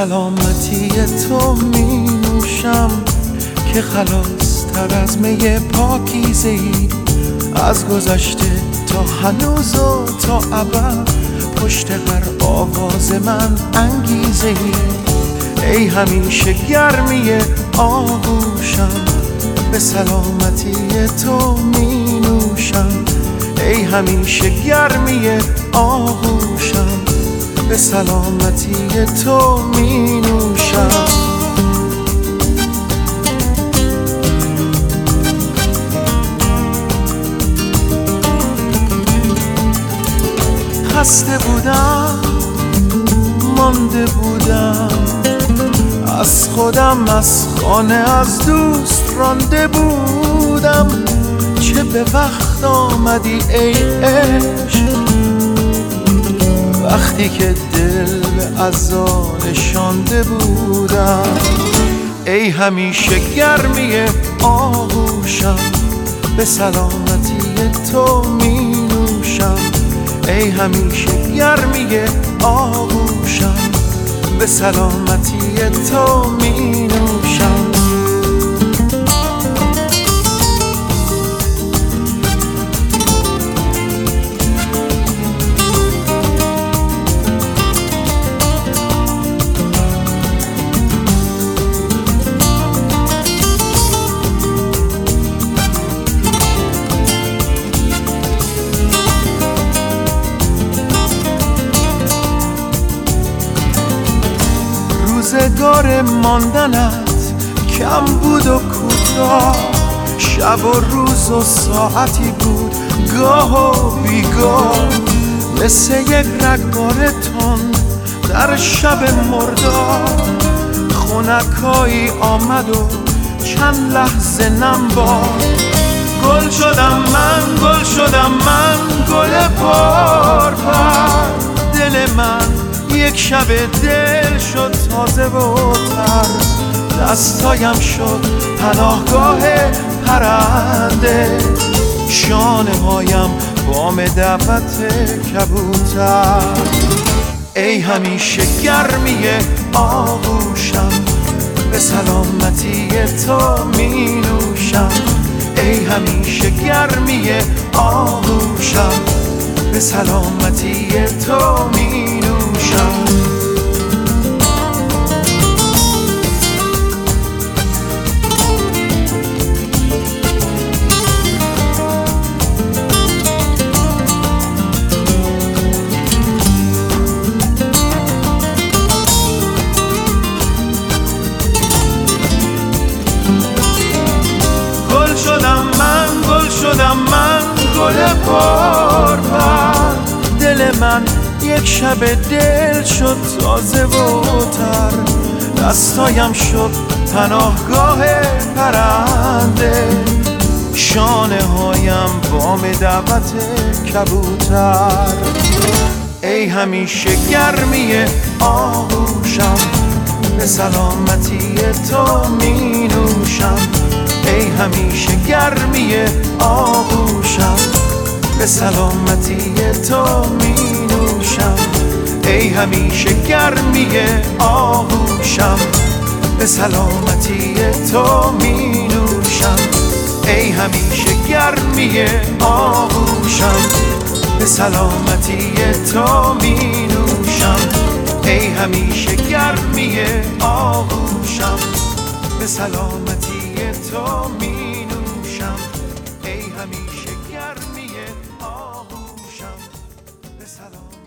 سلامتی تو می نوشم که خلاص تر از می پاکیزه ای. از گذشته تا هنوز و تا ابد پشت هر آواز من انگیزه ای. ای همیشه گرمی آغوشم به سلامتی تو می نوشم ای همیشه گرمی آغوشم سلامتی تو می نوشم خسته بودم مانده بودم. از خودم از خانه از دوست رانده بودم. چه به وقت آمدی ای عشق؟ وقتی که دل به ازا نشانده بودم ای همیشه گرمی آغوشم به سلامتی تو می نوشم ای همیشه گرمی آغوشم به سلامتی تو می نوشم روزگار ماندنت کم بود و کوتاه. شب و روز و ساعتی بود گاه و بیگاه. مثل یک رگبار تند در شب مردار خونکایی آمد و چند لحظه نم باد. گل شدم من گل شدم من گل پار پر. دل من یک شب دل شد تازه و تر. دستایم شد پناهگاه پرنده. شانه هایم بام دعوت کبوتر. ای همیشه گرمی آغوشم به سلامتی تو می نوشم. ای همیشه گرمی آغوشم به سلامتی پر دل من یک شب دل شد تازه و تر. دستایم شد پناهگاه پرنده. شانه هایم بام دعوت کبوتر. ای همیشه گرمی آغوشم به سلامتی تو می نوشم ای همیشه گرمی آغوشم. به سلامتی تو می نوشم ای همیشه گرمی آغوشم. به سلامتی تو می نوشم ای همیشه گرمی آغوشم. به سلامتی تو می نوشم ای همیشه گرمی آغوشم. به سلامتی تو می pasado.